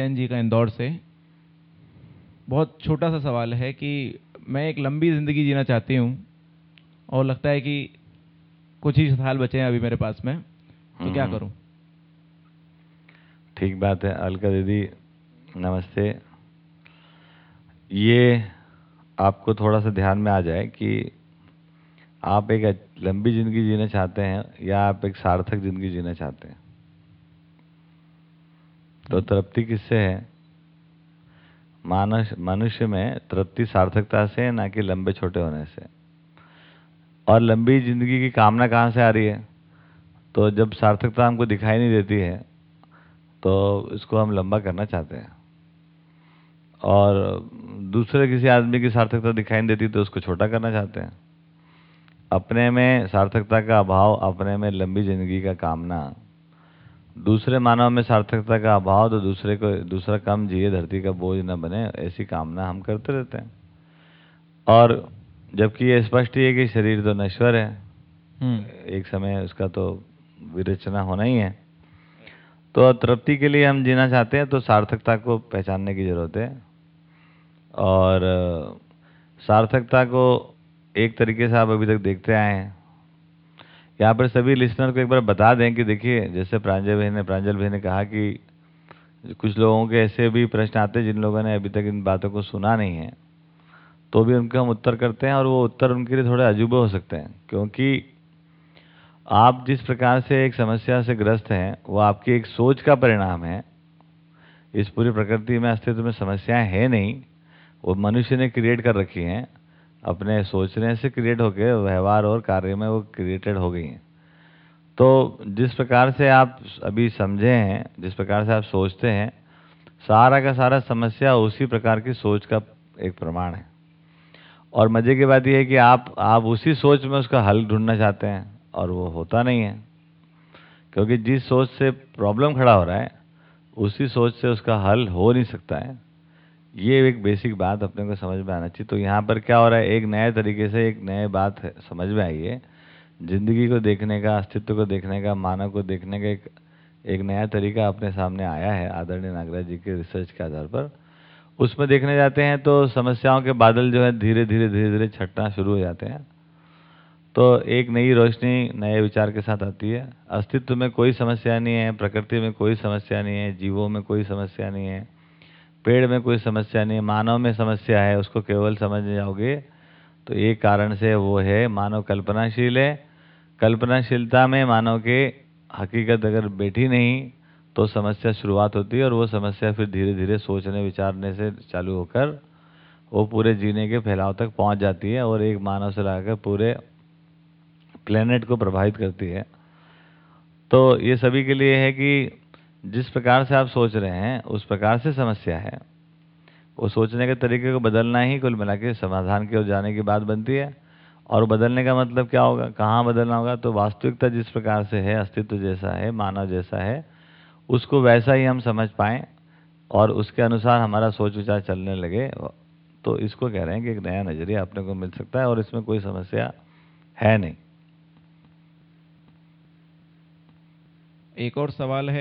जैन जी का इंदौर से। बहुत छोटा सा सवाल है कि मैं एक लंबी ज़िंदगी जीना चाहती हूँ और लगता है कि कुछ ही साल बचे हैं अभी मेरे पास में तो क्या हम्म। करूँ? ठीक बात है अलका दीदी नमस्ते। ये आपको थोड़ा सा ध्यान में आ जाए कि आप एक लंबी ज़िंदगी जीना चाहते हैं या आप एक सार्थक ज़िंदगी जीना चाहते हैं? तो तृप्ति किससे है? मानस, मनुष्य में तृप्ति सार्थकता से ना कि लंबे छोटे होने से। और लंबी ज़िंदगी की कामना कहाँ से आ रही है? तो जब सार्थकता हमको दिखाई नहीं देती है तो इसको हम लंबा करना चाहते हैं। और दूसरे किसी आदमी की सार्थकता दिखाई नहीं देती तो उसको छोटा करना चाहते हैं। अपने में सार्थकता का अभाव, अपने में लंबी ज़िंदगी का कामना। दूसरे मानव में सार्थकता का अभाव तो दूसरे को दूसरा कम जिए धरती का बोझ न बने ऐसी कामना हम करते रहते हैं। और जबकि ये स्पष्ट ही है कि शरीर तो नश्वर है। हम्म। एक समय उसका तो विरचना होना ही है। तो तृप्ति के लिए हम जीना चाहते हैं तो सार्थकता को पहचानने की ज़रूरत है। और सार्थकता को एक तरीके से आप अभी तक देखते आए हैं। यहाँ पर सभी लिसनर को एक बार बता दें कि देखिए, जैसे प्रांजल भाई ने, प्रांजल भाई ने कहा कि कुछ लोगों के ऐसे भी प्रश्न आते हैं जिन लोगों ने अभी तक इन बातों को सुना नहीं है। तो भी उनके हम उत्तर करते हैं और वो उत्तर उनके लिए थोड़े अजूबे हो सकते हैं, क्योंकि आप जिस प्रकार से एक समस्या से ग्रस्त हैं, वो आपकी एक सोच का परिणाम है। इस पूरी प्रकृति में, अस्तित्व में समस्याएँ हैं नहीं, वो मनुष्य ने क्रिएट कर रखी हैं। अपने सोचने से क्रिएट होके व्यवहार और कार्य में वो क्रिएटेड हो गई हैं। तो जिस प्रकार से आप अभी समझे हैं, जिस प्रकार से आप सोचते हैं, सारा का सारा समस्या उसी प्रकार की सोच का एक प्रमाण है। और मज़े की बात यह है कि आप आप उसी सोच में उसका हल ढूंढना चाहते हैं और वो होता नहीं है। क्योंकि जिस सोच से प्रॉब्लम खड़ा हो रहा है, उसी सोच से उसका हल हो नहीं सकता है। ये एक बेसिक बात अपने को समझ में आना चाहिए। तो यहाँ पर क्या हो रहा है? एक नए तरीके से एक नए बात समझ में आई है? ज़िंदगी को देखने का, अस्तित्व को देखने का, मानव को देखने का एक एक नया तरीका अपने सामने आया है आदरणीय नागराज जी के रिसर्च के आधार पर। उसमें देखने जाते हैं तो समस्याओं के बादल जो है धीरे धीरे धीरे धीरे छटना शुरू हो जाते हैं। तो एक नई रोशनी, नए विचार के साथ आती है। अस्तित्व में कोई समस्या नहीं है, प्रकृति में कोई समस्या नहीं है, जीवों में कोई समस्या नहीं है। पेड़ में कोई समस्या नहीं, मानव में समस्या है, उसको केवल समझ जाओगे तो एक कारण से वो है मानव कल्पनाशील है। कल्पनाशीलता में मानव के हकीकत अगर बैठी नहीं तो समस्या शुरुआत होती है और वो समस्या फिर धीरे धीरे सोचने, विचारने से चालू होकर वो पूरे जीने के फैलाव तक पहुँच जाती है और एक मानव से लगाकर पूरे प्लेनेट को प्रभावित करती है। तो ये सभी के लिए है कि जिस प्रकार से आप सोच रहे हैं, उस प्रकार से समस्या है। वो सोचने के तरीके को बदलना ही कुल मिला के समाधान की ओर जाने की बात बनती है। और बदलने का मतलब क्या होगा? कहाँ बदलना होगा? तो वास्तविकता जिस प्रकार से है, अस्तित्व जैसा है, मानव जैसा है, उसको वैसा ही हम समझ पाएँ और उसके अनुसार हमारा सोच विचार चलने लगे। तो इसको कह रहे हैं कि एक नया नज़रिया अपने को मिल सकता है और इसमें कोई समस्या है नहीं। एक और सवाल है